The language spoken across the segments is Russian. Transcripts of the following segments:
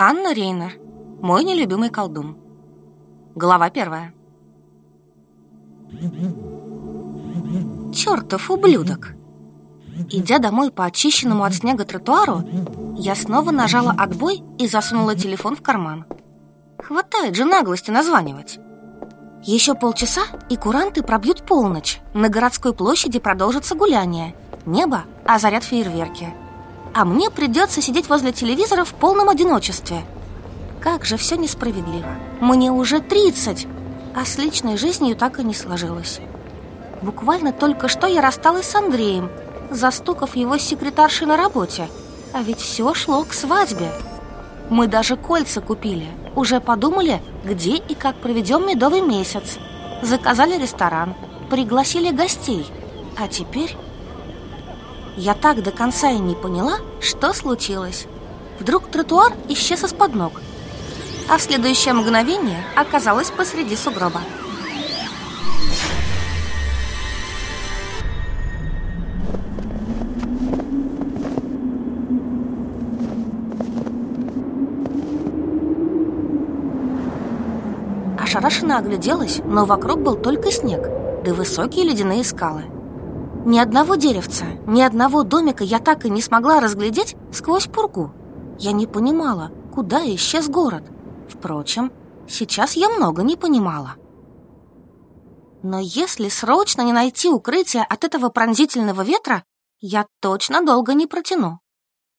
Анна Рейнер. Мой нелюбимый колдун. Глава первая. Чертов ублюдок! Идя домой по очищенному от снега тротуару, я снова нажала отбой и засунула телефон в карман. Хватает же наглости названивать. Еще полчаса, и куранты пробьют полночь. На городской площади продолжится гуляние. Небо озарят фейерверки. А мне придется сидеть возле телевизора в полном одиночестве. Как же все несправедливо. Мне уже 30, а с личной жизнью так и не сложилось. Буквально только что я рассталась с Андреем, застукав его секретаршей на работе. А ведь все шло к свадьбе. Мы даже кольца купили. Уже подумали, где и как проведем медовый месяц. Заказали ресторан, пригласили гостей. А теперь... Я так до конца и не поняла, что случилось. Вдруг тротуар исчез из-под ног. А в следующее мгновение оказалась посреди сугроба. ошарашенно огляделась, но вокруг был только снег, да высокие ледяные скалы. Ни одного деревца, ни одного домика я так и не смогла разглядеть сквозь пургу. Я не понимала, куда исчез город. Впрочем, сейчас я много не понимала. Но если срочно не найти укрытие от этого пронзительного ветра, я точно долго не протяну.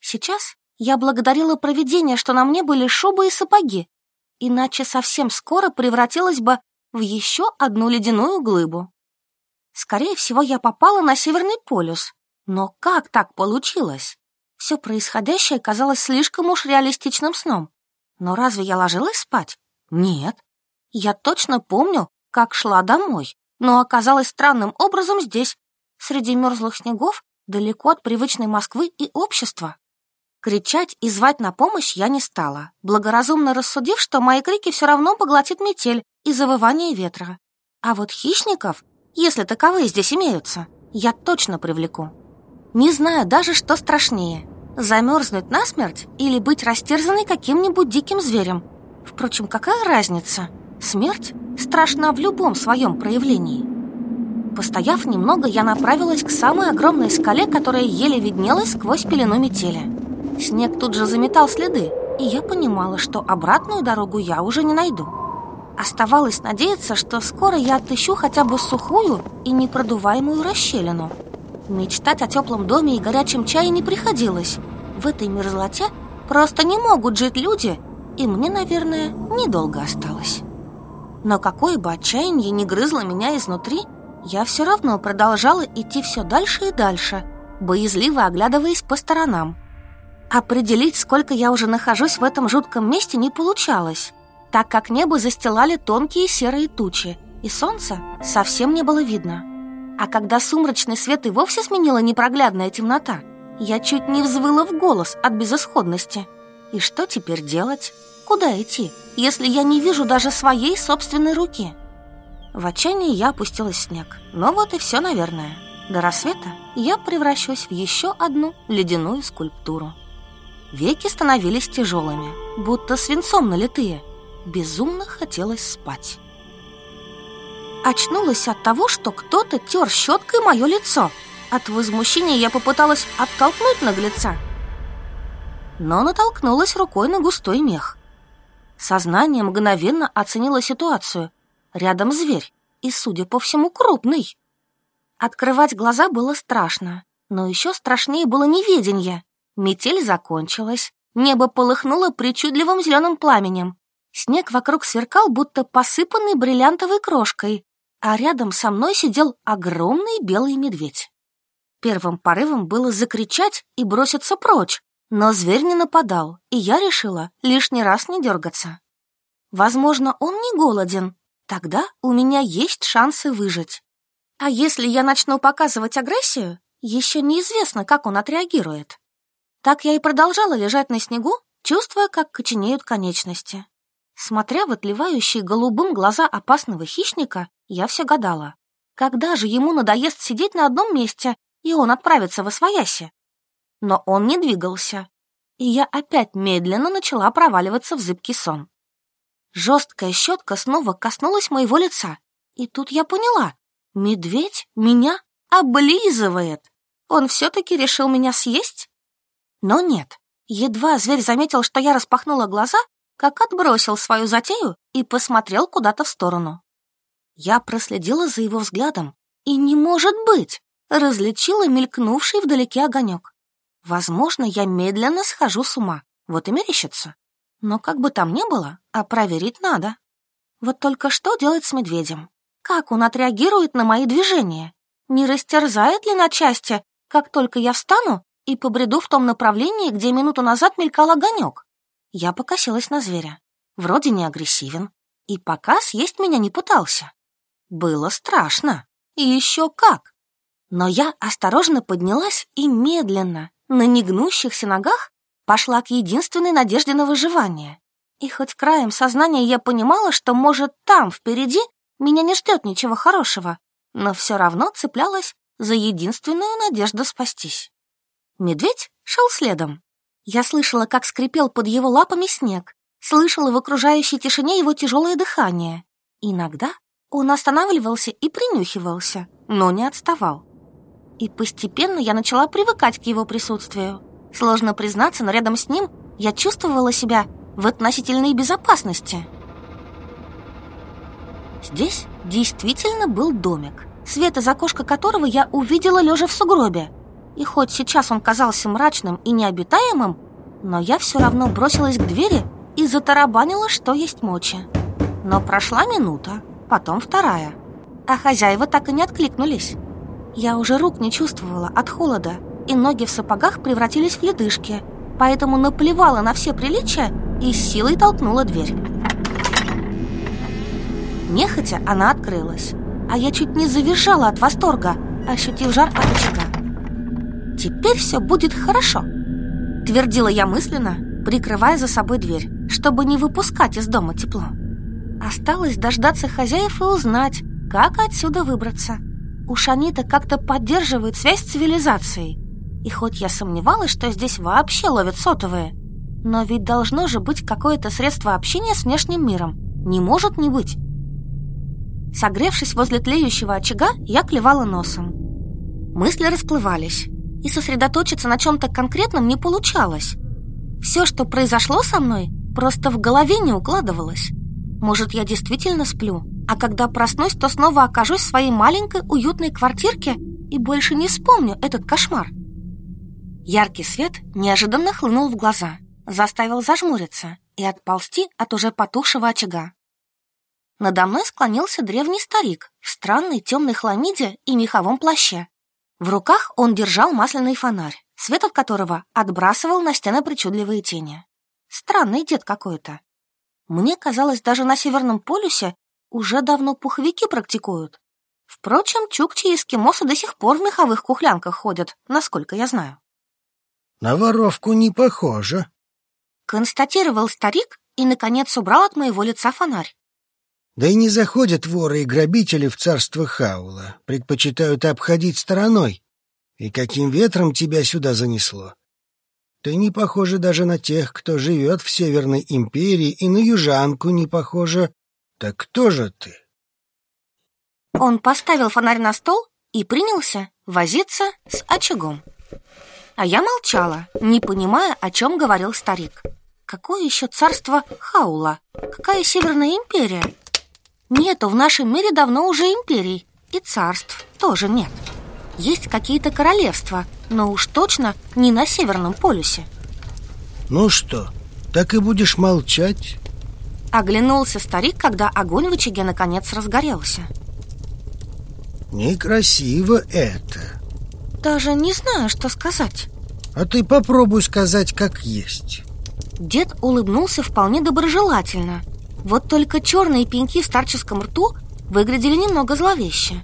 Сейчас я благодарила провидение, что на мне были шубы и сапоги, иначе совсем скоро превратилась бы в еще одну ледяную глыбу. Скорее всего, я попала на Северный полюс. Но как так получилось? Все происходящее казалось слишком уж реалистичным сном. Но разве я ложилась спать? Нет. Я точно помню, как шла домой, но оказалась странным образом здесь, среди мерзлых снегов, далеко от привычной Москвы и общества. Кричать и звать на помощь я не стала, благоразумно рассудив, что мои крики все равно поглотит метель и завывание ветра. А вот хищников, если таковые здесь имеются, я точно привлеку. Не знаю даже, что страшнее — замерзнуть насмерть или быть растерзанной каким-нибудь диким зверем. Впрочем, какая разница? Смерть страшна в любом своем проявлении. Постояв немного, я направилась к самой огромной скале, которая еле виднелась сквозь пелену метели. Снег тут же заметал следы, и я понимала, что обратную дорогу я уже не найду. Оставалось надеяться, что скоро я отыщу хотя бы сухую и непродуваемую расщелину. Мечтать о теплом доме и горячем чае не приходилось. В этой мерзлоте просто не могут жить люди, и мне, наверное, недолго осталось. Но какое бы отчаяние ни грызло меня изнутри, я все равно продолжала идти все дальше и дальше, боязливо оглядываясь по сторонам. Определить, сколько я уже нахожусь в этом жутком месте, не получалось, так как небо застилали тонкие серые тучи, и солнца совсем не было видно. А когда сумрачный свет и вовсе сменила непроглядная темнота, я чуть не взвыла в голос от безысходности. И что теперь делать? Куда идти, если я не вижу даже своей собственной руки? В отчаянии я опустилась в снег. Но вот и все, наверное. До рассвета я превращусь в еще одну ледяную скульптуру. Веки становились тяжелыми, будто свинцом налитые. Безумно хотелось спать. Очнулась от того, что кто-то тер щеткой мое лицо. От возмущения я попыталась оттолкнуть наглеца, но натолкнулась рукой на густой мех. Сознание мгновенно оценило ситуацию. Рядом зверь, и, судя по всему, крупный. Открывать глаза было страшно, но еще страшнее было неведение. Метель закончилась, небо полыхнуло причудливым зеленым пламенем. Снег вокруг сверкал, будто посыпанный бриллиантовой крошкой, а рядом со мной сидел огромный белый медведь. Первым порывом было закричать и броситься прочь, но зверь не нападал, и я решила лишний раз не дергаться. Возможно, он не голоден, тогда у меня есть шансы выжить. А если я начну показывать агрессию, еще неизвестно, как он отреагирует. Так я и продолжала лежать на снегу, чувствуя, как коченеют конечности. Смотря в отливающие голубым глаза опасного хищника, я все гадала. Когда же ему надоест сидеть на одном месте, и он отправится во свояси? Но он не двигался. и я опять медленно начала проваливаться в зыбкий сон. Жесткая щетка снова коснулась моего лица, и тут я поняла, медведь меня облизывает. Он все-таки решил меня съесть? Но нет, едва зверь заметил, что я распахнула глаза, как отбросил свою затею и посмотрел куда-то в сторону. Я проследила за его взглядом, и не может быть, различила мелькнувший вдалеке огонек. Возможно, я медленно схожу с ума, вот и мерещится. Но как бы там ни было, а проверить надо. Вот только что делать с медведем? Как он отреагирует на мои движения? Не растерзает ли на части, как только я встану и побреду в том направлении, где минуту назад мелькал огонек? Я покосилась на зверя. Вроде не агрессивен. И пока съесть меня не пытался. Было страшно. И еще как. Но я осторожно поднялась и медленно, на негнущихся ногах, пошла к единственной надежде на выживание. И хоть краем сознания я понимала, что, может, там, впереди, меня не ждет ничего хорошего, но все равно цеплялась за единственную надежду спастись. Медведь шел следом. Я слышала, как скрипел под его лапами снег, слышала в окружающей тишине его тяжелое дыхание. Иногда он останавливался и принюхивался, но не отставал. И постепенно я начала привыкать к его присутствию. Сложно признаться, но рядом с ним я чувствовала себя в относительной безопасности. Здесь действительно был домик, свет из окошка которого я увидела лежа в сугробе. И хоть сейчас он казался мрачным и необитаемым, но я все равно бросилась к двери и затарабанила, что есть мочи. Но прошла минута, потом вторая, а хозяева так и не откликнулись. Я уже рук не чувствовала от холода, и ноги в сапогах превратились в ледышки, поэтому наплевала на все приличия и силой толкнула дверь. Нехотя она открылась, а я чуть не завизжала от восторга, ощутив жар от. «Теперь все будет хорошо», — твердила я мысленно, прикрывая за собой дверь, чтобы не выпускать из дома тепло. Осталось дождаться хозяев и узнать, как отсюда выбраться. Уж они-то как-то поддерживают связь с цивилизацией. И хоть я сомневалась, что здесь вообще ловят сотовые, но ведь должно же быть какое-то средство общения с внешним миром. Не может не быть. Согревшись возле тлеющего очага, я клевала носом. Мысли расплывались, и сосредоточиться на чем-то конкретном не получалось. Все, что произошло со мной, просто в голове не укладывалось. Может, я действительно сплю, а когда проснусь, то снова окажусь в своей маленькой уютной квартирке и больше не вспомню этот кошмар. Яркий свет неожиданно хлынул в глаза, заставил зажмуриться и отползти от уже потухшего очага. Надо мной склонился древний старик в странной темной хламиде и меховом плаще. В руках он держал масляный фонарь, свет от которого отбрасывал на стены причудливые тени. Странный дед какой-то. Мне казалось, даже на Северном полюсе уже давно пуховики практикуют. Впрочем, чукчи и эскимосы до сих пор в меховых кухлянках ходят, насколько я знаю. «На воровку не похоже», — констатировал старик и, наконец, убрал от моего лица фонарь. «Да и не заходят воры и грабители в царство Хаула, предпочитают обходить стороной. И каким ветром тебя сюда занесло? Ты не похожа даже на тех, кто живет в Северной империи, и на южанку не похожа. Так кто же ты? Он поставил фонарь на стол и принялся возиться с очагом. А я молчала, не понимая, о чем говорил старик. Какое еще царство Хаула? Какая Северная империя? Нету в нашем мире давно уже империй, и царств тоже нет. Есть какие-то королевства, но уж точно не на Северном полюсе. Ну что, так и будешь молчать? Оглянулся старик, когда огонь в очаге наконец разгорелся. Некрасиво это. Даже не знаю, что сказать. А ты попробуй сказать, как есть. Дед улыбнулся вполне доброжелательно. Вот только черные пеньки в старческом рту выглядели немного зловеще.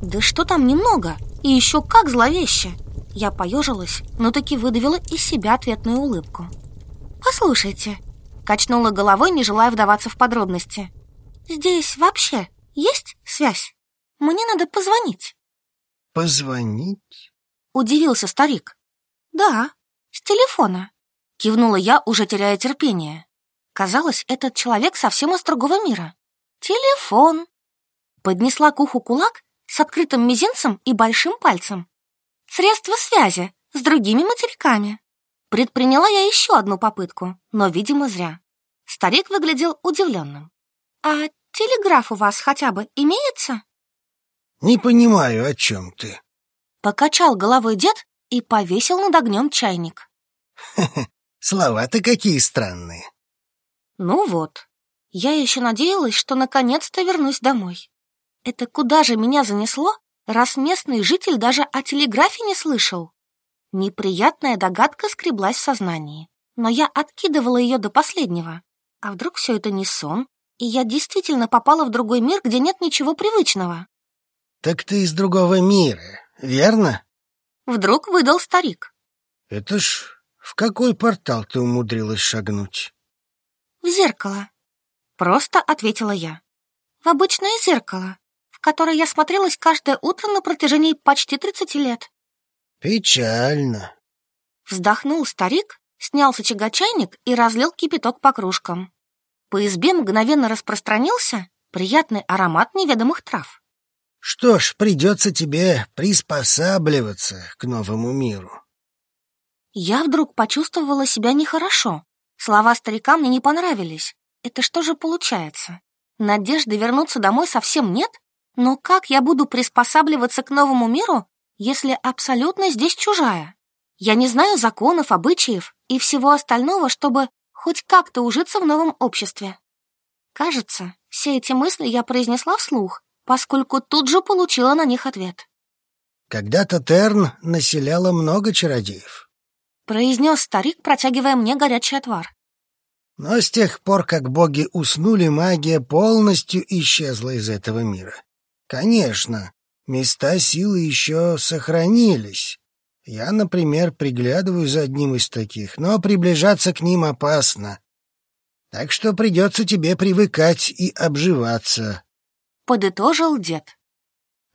Да что там немного? И еще как зловеще! Я поежилась, но таки выдавила из себя ответную улыбку. «Послушайте», — качнула головой, не желая вдаваться в подробности. «Здесь вообще есть связь? Мне надо позвонить». «Позвонить?» — удивился старик. «Да, с телефона», — Кивнула я, уже теряя терпение. Казалось, этот человек совсем из другого мира. Телефон. Поднесла к уху кулак с открытым мизинцем и большим пальцем. Средство связи с другими материками. Предприняла я еще одну попытку, но, видимо, зря. Старик выглядел удивленным. «А телеграф у вас хотя бы имеется?» «Не понимаю, о чем ты?» Покачал головой дед и повесил над огнем чайник. слова-то какие странные!» Ну вот, я еще надеялась, что наконец-то вернусь домой. Это куда же меня занесло, раз местный житель даже о телеграфе не слышал? Неприятная догадка скреблась в сознании, но я откидывала ее до последнего. А вдруг все это не сон, и я действительно попала в другой мир, где нет ничего привычного? Так ты из другого мира, верно? Вдруг выдал старик. Это ж в какой портал ты умудрилась шагнуть? В зеркало. Просто ответила я. В обычное зеркало, в которое я смотрелась каждое утро на протяжении почти тридцати лет. Печально. Вздохнул старик, снял с очага чайник и разлил кипяток по кружкам. По избе мгновенно распространился приятный аромат неведомых трав. Что ж, придется тебе приспосабливаться к новому миру. Я вдруг почувствовала себя нехорошо. Слова старика мне не понравились. Это что же получается? Надежды вернуться домой совсем нет? Но как я буду приспосабливаться к новому миру, если абсолютно здесь чужая? Я не знаю законов, обычаев и всего остального, чтобы хоть как-то ужиться в новом обществе. Кажется, все эти мысли я произнесла вслух, поскольку тут же получила на них ответ. Когда-то Терн населяла много чародеев. Произнес старик, протягивая мне горячий отвар. Но с тех пор, как боги уснули, магия полностью исчезла из этого мира. Конечно, места силы еще сохранились. Я, например, приглядываю за одним из таких, но приближаться к ним опасно. Так что придется тебе привыкать и обживаться. Подытожил дед.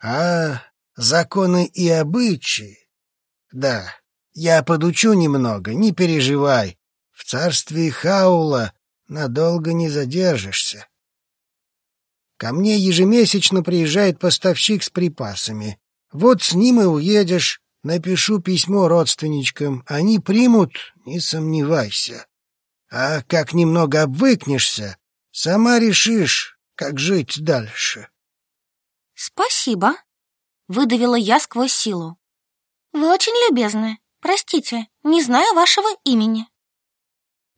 А законы и обычаи? Да, я подучу немного, не переживай. В царстве Хаула надолго не задержишься. Ко мне ежемесячно приезжает поставщик с припасами. Вот с ним и уедешь. Напишу письмо родственничкам. Они примут, не сомневайся. А как немного обвыкнешься, сама решишь, как жить дальше. Спасибо, выдавила я сквозь силу. Вы очень любезны. Простите, не знаю вашего имени.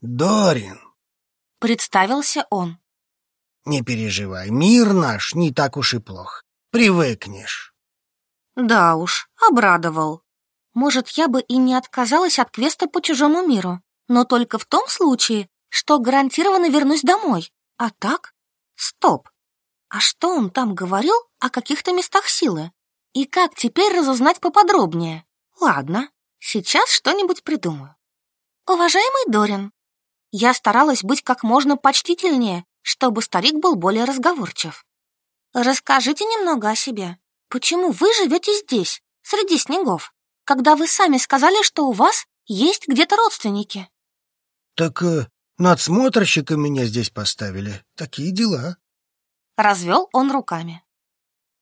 Дорин. Представился он. Не переживай, мир наш не так уж и плох. Привыкнешь. Да уж, обрадовал. Может, я бы и не отказалась от квеста по чужому миру, но только в том случае, что гарантированно вернусь домой. А так? Стоп. А что он там говорил о каких-то местах силы? И как теперь разузнать поподробнее? Ладно, сейчас что-нибудь придумаю. Уважаемый Дорин, я старалась быть как можно почтительнее, чтобы старик был более разговорчив. Расскажите немного о себе. Почему вы живете здесь, среди снегов, когда вы сами сказали, что у вас есть где-то родственники? Так э, надсмотрщика меня здесь поставили. Такие дела. Развел он руками.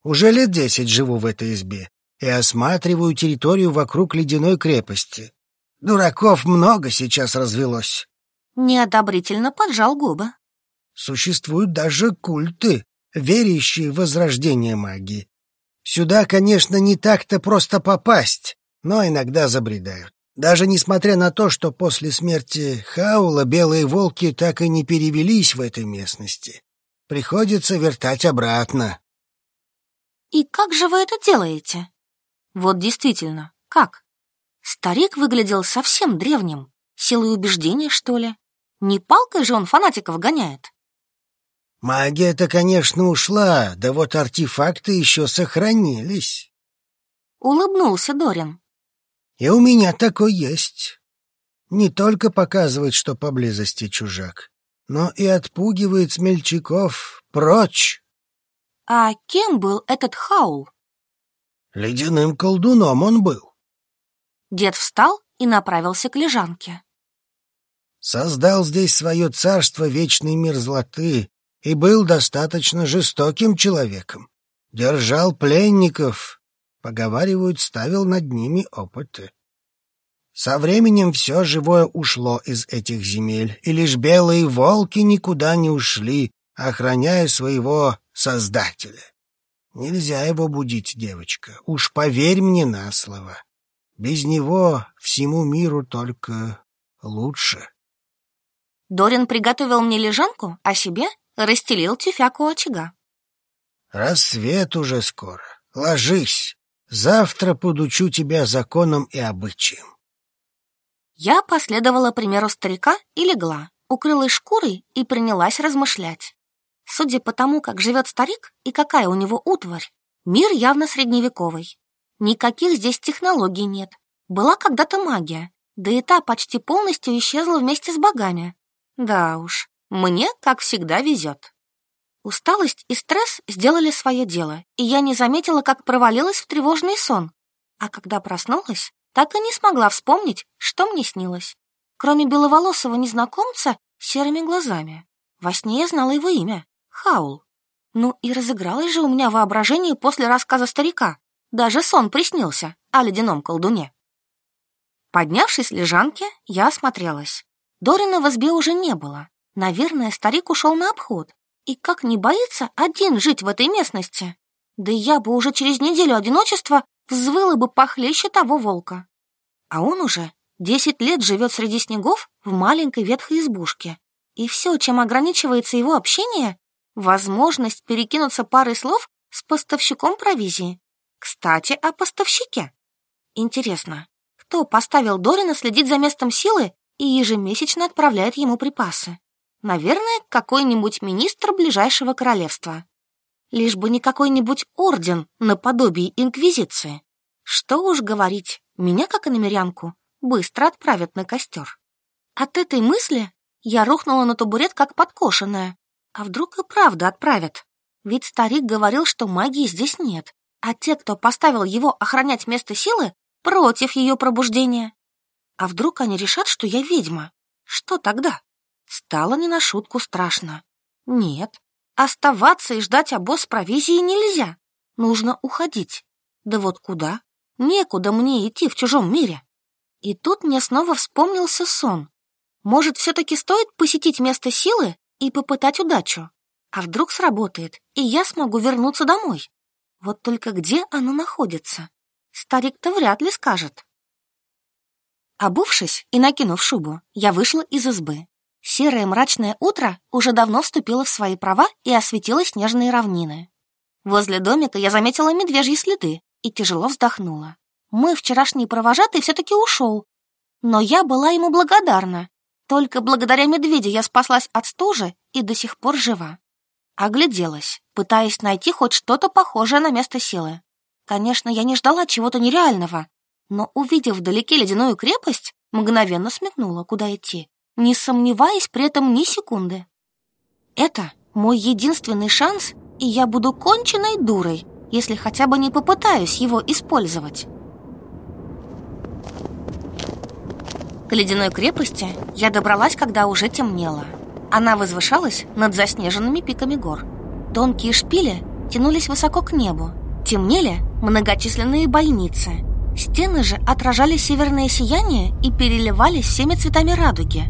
Уже лет десять живу в этой избе и осматриваю территорию вокруг ледяной крепости. Дураков много сейчас развелось. Неодобрительно поджал губы. Существуют даже культы, верящие в возрождение магии. Сюда, конечно, не так-то просто попасть, но иногда забредают. Даже несмотря на то, что после смерти Хаула белые волки так и не перевелись в этой местности. Приходится вертать обратно. И как же вы это делаете? Вот действительно, как? Старик выглядел совсем древним. Силой убеждения, что ли? Не палкой же он фанатиков гоняет? Магия-то, конечно, ушла, да вот артефакты еще сохранились. Улыбнулся Дорин. И у меня такой есть. Не только показывает, что поблизости чужак, но и отпугивает смельчаков прочь. А кем был этот Хаул? Ледяным колдуном он был. Дед встал и направился к лежанке. Создал здесь свое царство вечный мир злоты и был достаточно жестоким человеком. Держал пленников, поговаривают, ставил над ними опыты. Со временем все живое ушло из этих земель, и лишь белые волки никуда не ушли, охраняя своего создателя. Нельзя его будить, девочка, уж поверь мне на слово. Без него всему миру только лучше. Дорин приготовил мне лежанку, а себе расстелил тюфяк у очага. Рассвет уже скоро. Ложись. Завтра подучу тебя законам и обычаям. Я последовала примеру старика и легла, укрылась шкурой и принялась размышлять. Судя по тому, как живет старик и какая у него утварь, мир явно средневековый. Никаких здесь технологий нет. Была когда-то магия, да и та почти полностью исчезла вместе с богами. Да уж, мне, как всегда, везет. Усталость и стресс сделали свое дело, и я не заметила, как провалилась в тревожный сон. А когда проснулась, так и не смогла вспомнить, что мне снилось. Кроме беловолосого незнакомца с серыми глазами. Во сне я знала его имя — Хаул. Ну и разыгралось же у меня воображение после рассказа старика. Даже сон приснился о ледяном колдуне. Поднявшись с лежанки, я осмотрелась. Дорина в избе уже не было. Наверное, старик ушел на обход. И как не боится один жить в этой местности? Да я бы уже через неделю одиночества взвыла бы похлеще того волка. А он уже десять лет живет среди снегов в маленькой ветхой избушке. И все, чем ограничивается его общение, возможность перекинуться парой слов с поставщиком провизии. Кстати, о поставщике. Интересно, кто поставил Дорина следить за местом силы и ежемесячно отправляет ему припасы. Наверное, какой-нибудь министр ближайшего королевства. Лишь бы не какой-нибудь орден наподобие инквизиции. Что уж говорить, меня, как и намерянку, быстро отправят на костер. От этой мысли я рухнула на табурет, как подкошенная. А вдруг и правда отправят? Ведь старик говорил, что магии здесь нет, а те, кто поставил его охранять место силы, против ее пробуждения. А вдруг они решат, что я ведьма? Что тогда? Стало не на шутку страшно. Нет, оставаться и ждать обоз провизии нельзя. Нужно уходить. Да вот куда? Некуда мне идти в чужом мире. И тут мне снова вспомнился сон. Может, все-таки стоит посетить место силы и попытать удачу? А вдруг сработает, и я смогу вернуться домой? Вот только где оно находится? Старик-то вряд ли скажет. Обувшись и накинув шубу, я вышла из избы. Серое мрачное утро уже давно вступило в свои права и осветило снежные равнины. Возле домика я заметила медвежьи следы и тяжело вздохнула. Мой вчерашний провожатый все-таки ушел, но я была ему благодарна. Только благодаря медведю я спаслась от стужи и до сих пор жива. Огляделась, пытаясь найти хоть что-то похожее на место силы. Конечно, я не ждала чего-то нереального, но, увидев вдалеке ледяную крепость, мгновенно смекнула, куда идти, не сомневаясь при этом ни секунды. Это мой единственный шанс, и я буду конченной дурой, если хотя бы не попытаюсь его использовать. К ледяной крепости я добралась, когда уже темнело. Она возвышалась над заснеженными пиками гор. Тонкие шпили тянулись высоко к небу. Темнели многочисленные бойницы – Стены же отражали северное сияние и переливались всеми цветами радуги.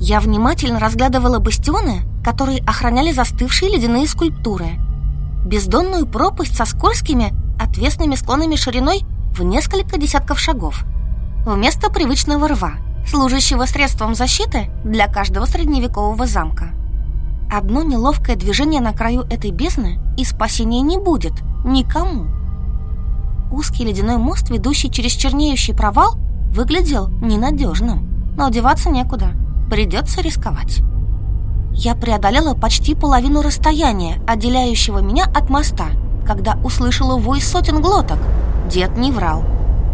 Я внимательно разглядывала бастионы, которые охраняли застывшие ледяные скульптуры. Бездонную пропасть со скользкими, отвесными склонами шириной в несколько десятков шагов. Вместо привычного рва, служащего средством защиты для каждого средневекового замка. Одно неловкое движение на краю этой бездны и спасения не будет никому. Узкий ледяной мост, ведущий через чернеющий провал, выглядел ненадежным. Но одеваться некуда. Придется рисковать. Я преодолела почти половину расстояния, отделяющего меня от моста, когда услышала вой сотен глоток. Дед не врал.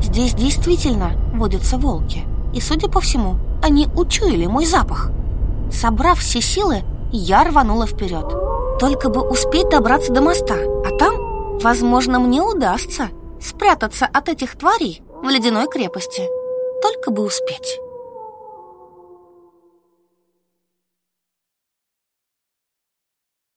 Здесь действительно водятся волки. И, судя по всему, они учуяли мой запах. Собрав все силы, я рванула вперед. Только бы успеть добраться до моста, а там, возможно, мне удастся спрятаться от этих тварей в ледяной крепости. Только бы успеть.